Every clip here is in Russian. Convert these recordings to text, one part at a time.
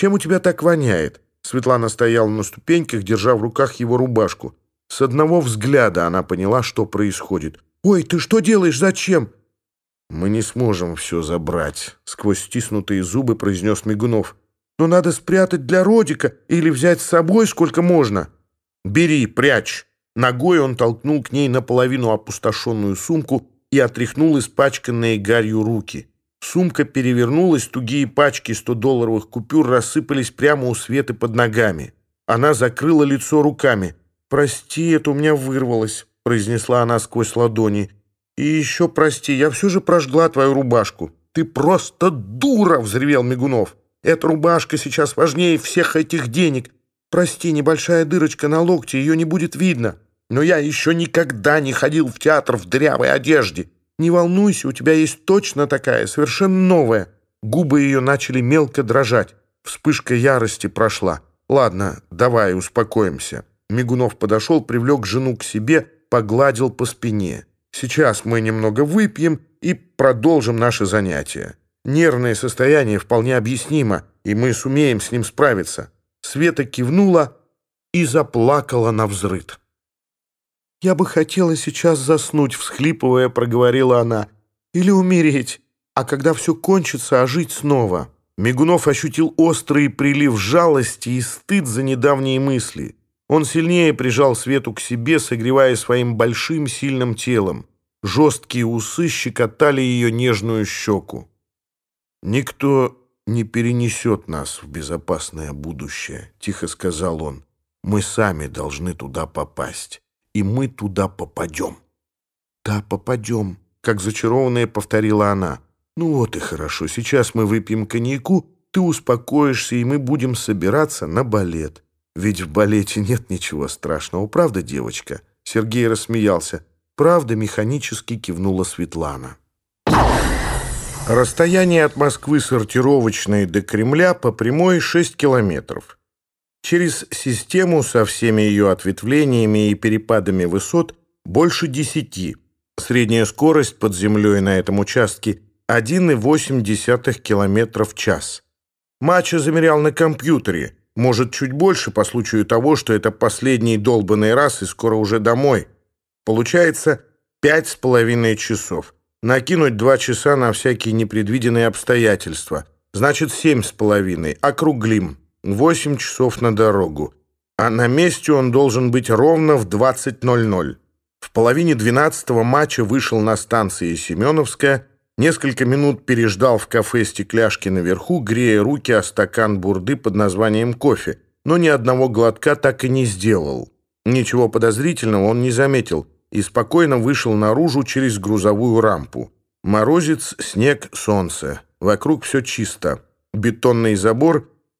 Чем у тебя так воняет?» Светлана стояла на ступеньках, держа в руках его рубашку. С одного взгляда она поняла, что происходит. «Ой, ты что делаешь? Зачем?» «Мы не сможем все забрать», — сквозь стиснутые зубы произнес Мигунов. «Но надо спрятать для Родика или взять с собой сколько можно». «Бери, прячь!» Ногой он толкнул к ней наполовину опустошенную сумку и отряхнул испачканные гарью руки. Сумка перевернулась, тугие пачки 100-долларовых купюр рассыпались прямо у Светы под ногами. Она закрыла лицо руками. «Прости, это у меня вырвалось», — произнесла она сквозь ладони. «И еще прости, я все же прожгла твою рубашку». «Ты просто дура!» — взревел Мигунов. «Эта рубашка сейчас важнее всех этих денег. Прости, небольшая дырочка на локте, ее не будет видно. Но я еще никогда не ходил в театр в дырявой одежде. Не волнуйся, у тебя есть точно такая, совершенно новая». Губы ее начали мелко дрожать. Вспышка ярости прошла. «Ладно, давай, успокоимся». Мигунов подошел, привлек жену к себе, погладил по спине. «Сейчас мы немного выпьем и продолжим наше занятие. Нервное состояние вполне объяснимо, и мы сумеем с ним справиться». Света кивнула и заплакала на взрыд. Я бы хотела сейчас заснуть, всхлипывая, проговорила она. Или умереть, а когда все кончится, ожить а снова. Мигунов ощутил острый прилив жалости и стыд за недавние мысли. Он сильнее прижал Свету к себе, согревая своим большим сильным телом. Жесткие усы щекотали ее нежную щеку. «Никто не перенесет нас в безопасное будущее», — тихо сказал он. «Мы сами должны туда попасть» и мы туда попадем». «Да, попадем», — как зачарованная повторила она. «Ну вот и хорошо, сейчас мы выпьем коньяку, ты успокоишься, и мы будем собираться на балет. Ведь в балете нет ничего страшного, правда, девочка?» Сергей рассмеялся. «Правда», — механически кивнула Светлана. Расстояние от Москвы сортировочной до Кремля по прямой 6 километров. Через систему со всеми ее ответвлениями и перепадами высот больше 10. Средняя скорость под землей на этом участке 1,8 км в час. Мача замерял на компьютере, может, чуть больше по случаю того, что это последний долбанный раз и скоро уже домой. Получается 5,5 часов. Накинуть 2 часа на всякие непредвиденные обстоятельства. Значит, 7,5. Округлим. семь с половиной. Округлим. Восемь часов на дорогу, а на месте он должен быть ровно в 20.00. В половине двенадцатого матча вышел на станции Семеновская, несколько минут переждал в кафе стекляшки наверху, грея руки о стакан бурды под названием кофе, но ни одного глотка так и не сделал. Ничего подозрительного он не заметил и спокойно вышел наружу через грузовую рампу. Морозец, снег, солнце. Вокруг все чисто. Бетонный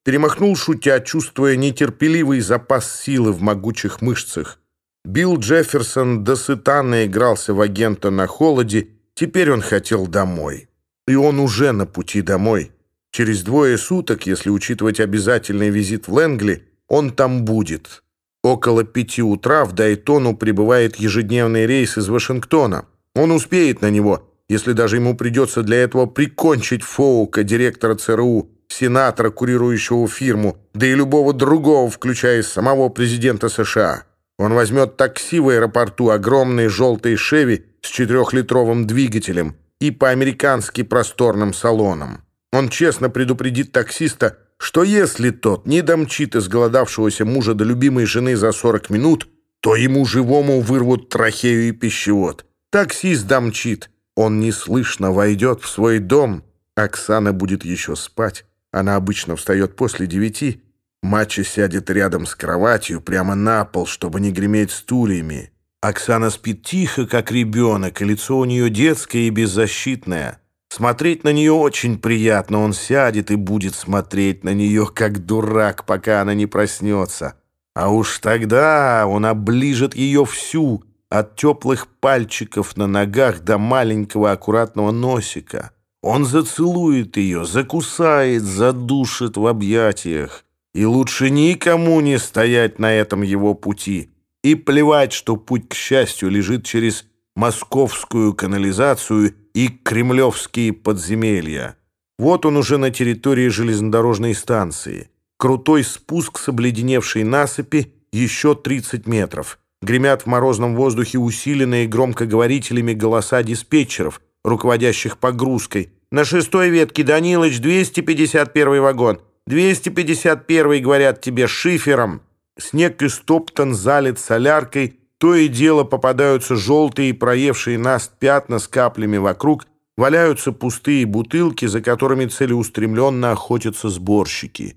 забор — перемахнул шутя, чувствуя нетерпеливый запас силы в могучих мышцах. Билл Джефферсон до сыта наигрался в агента на холоде, теперь он хотел домой. И он уже на пути домой. Через двое суток, если учитывать обязательный визит в Лэнгли, он там будет. Около пяти утра в Дайтону прибывает ежедневный рейс из Вашингтона. Он успеет на него, если даже ему придется для этого прикончить Фоука, директора ЦРУ, сенатора, курирующего фирму, да и любого другого, включая самого президента США. Он возьмет такси в аэропорту огромные желтые «Шеви» с четырехлитровым двигателем и по-американски просторным салоном. Он честно предупредит таксиста, что если тот не домчит изголодавшегося мужа до любимой жены за 40 минут, то ему живому вырвут трахею и пищевод. Таксист домчит. Он неслышно войдет в свой дом. Оксана будет еще спать. Она обычно встает после девяти. Мача сядет рядом с кроватью, прямо на пол, чтобы не греметь стульями. Оксана спит тихо, как ребенок, и лицо у нее детское и беззащитное. Смотреть на нее очень приятно. Он сядет и будет смотреть на нее, как дурак, пока она не проснется. А уж тогда он оближет ее всю, от теплых пальчиков на ногах до маленького аккуратного носика. Он зацелует ее, закусает, задушит в объятиях. И лучше никому не стоять на этом его пути. И плевать, что путь к счастью лежит через московскую канализацию и кремлевские подземелья. Вот он уже на территории железнодорожной станции. Крутой спуск с обледеневшей насыпи еще 30 метров. Гремят в морозном воздухе усиленные громкоговорителями голоса диспетчеров – руководящих погрузкой. «На шестой ветке, Данилыч, 251 вагон. 251 говорят тебе, шифером». Снег истоптан, залит соляркой, то и дело попадаются желтые, проевшие наст пятна с каплями вокруг, валяются пустые бутылки, за которыми целеустремленно охотятся сборщики.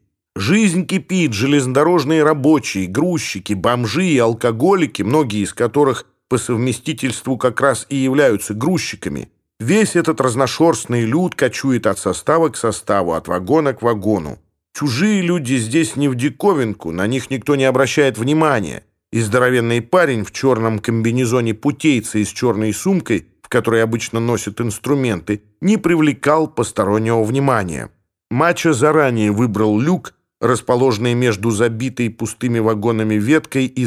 Жизнь кипит, железнодорожные рабочие, грузчики, бомжи и алкоголики, многие из которых по совместительству как раз и являются грузчиками. Весь этот разношерстный люд кочует от состава к составу, от вагона к вагону. Чужие люди здесь не в диковинку, на них никто не обращает внимания. И здоровенный парень в черном комбинезоне путейца и с черной сумкой, в которой обычно носят инструменты, не привлекал постороннего внимания. Мачо заранее выбрал люк, расположенный между забитой пустыми вагонами веткой и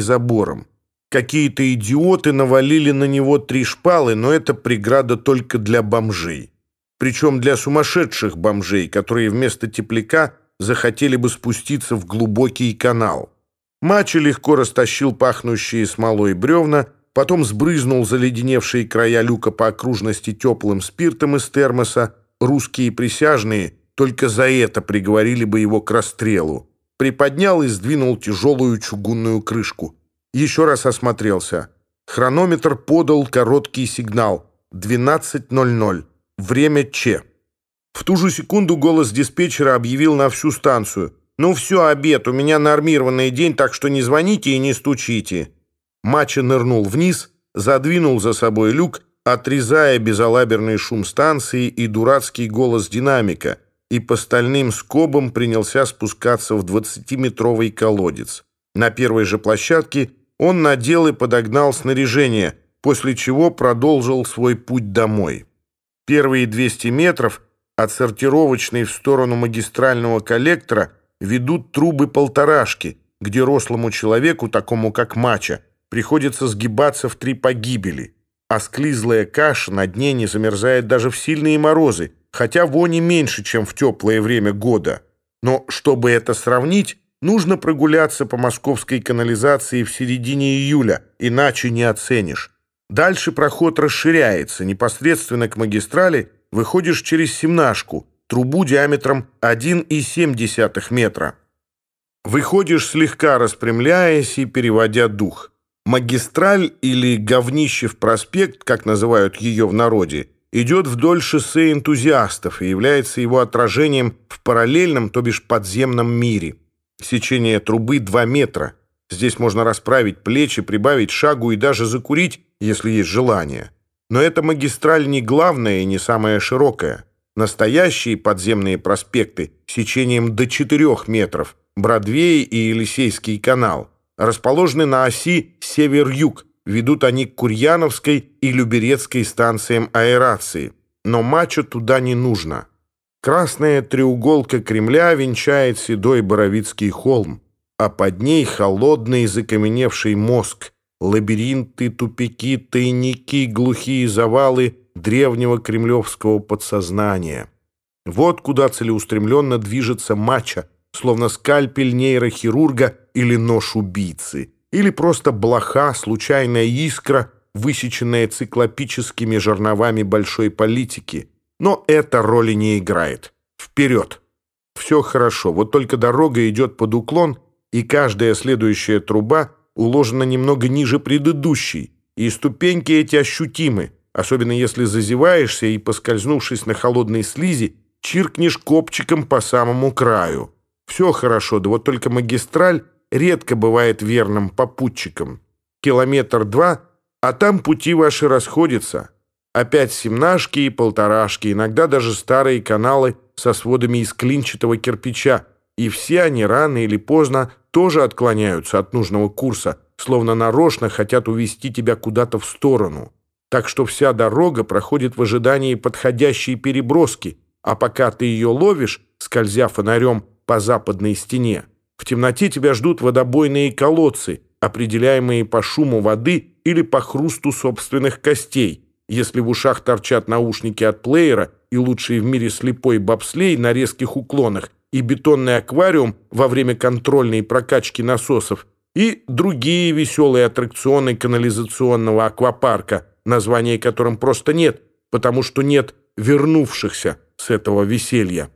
какие то идиоты навалили на него три шпалы, но это преграда только для бомжей. Причем для сумасшедших бомжей, которые вместо тепляка захотели бы спуститься в глубокий канал. Мачо легко растащил пахнущие смолой бревна, потом сбрызнул заледеневшие края люка по окружности теплым спиртом из термоса. Русские присяжные только за это приговорили бы его к расстрелу. Приподнял и сдвинул тяжелую чугунную крышку – еще раз осмотрелся. Хронометр подал короткий сигнал. 12.00. Время Че. В ту же секунду голос диспетчера объявил на всю станцию. «Ну все, обед, у меня нормированный день, так что не звоните и не стучите». Мача нырнул вниз, задвинул за собой люк, отрезая безалаберный шум станции и дурацкий голос динамика, и по стальным скобам принялся спускаться в 20-метровый колодец. На первой же площадке он надел и подогнал снаряжение, после чего продолжил свой путь домой. Первые 200 метров от сортировочной в сторону магистрального коллектора ведут трубы полторашки, где рослому человеку, такому как Мача, приходится сгибаться в три погибели, а склизлая каша на дне не замерзает даже в сильные морозы, хотя вони меньше, чем в теплое время года. Но чтобы это сравнить, нужно прогуляться по московской канализации в середине июля, иначе не оценишь. Дальше проход расширяется непосредственно к магистрали, выходишь через семнашку, трубу диаметром 1,7 метра. Выходишь слегка распрямляясь и переводя дух. Магистраль или Говнищев проспект, как называют ее в народе, идет вдоль шоссе энтузиастов и является его отражением в параллельном, то бишь подземном мире. Сечение трубы 2 метра. Здесь можно расправить плечи, прибавить шагу и даже закурить, если есть желание. Но эта магистраль не главная и не самая широкая. Настоящие подземные проспекты сечением до 4 метров, Бродвей и Елисейский канал, расположены на оси север-юг, ведут они к Курьяновской и Люберецкой станциям аэрации. Но мачо туда не нужно. Красная треуголка Кремля венчает седой Боровицкий холм, а под ней холодный закаменевший мозг – лабиринты, тупики, тайники, глухие завалы древнего кремлевского подсознания. Вот куда целеустремленно движется мача, словно скальпель нейрохирурга или нож убийцы, или просто блоха, случайная искра, высеченная циклопическими жерновами большой политики. Но эта роли не играет. Вперед! Все хорошо, вот только дорога идет под уклон, и каждая следующая труба уложена немного ниже предыдущей, и ступеньки эти ощутимы, особенно если зазеваешься и, поскользнувшись на холодной слизи, чиркнешь копчиком по самому краю. Все хорошо, да вот только магистраль редко бывает верным попутчиком. Километр два, а там пути ваши расходятся. Опять семнашки и полторашки, иногда даже старые каналы со сводами из клинчатого кирпича, и все они рано или поздно тоже отклоняются от нужного курса, словно нарочно хотят увести тебя куда-то в сторону. Так что вся дорога проходит в ожидании подходящей переброски, а пока ты ее ловишь, скользя фонарем по западной стене, в темноте тебя ждут водобойные колодцы, определяемые по шуму воды или по хрусту собственных костей, если в ушах торчат наушники от плеера и лучший в мире слепой бобслей на резких уклонах и бетонный аквариум во время контрольной прокачки насосов и другие веселые аттракционы канализационного аквапарка, названия которым просто нет, потому что нет вернувшихся с этого веселья.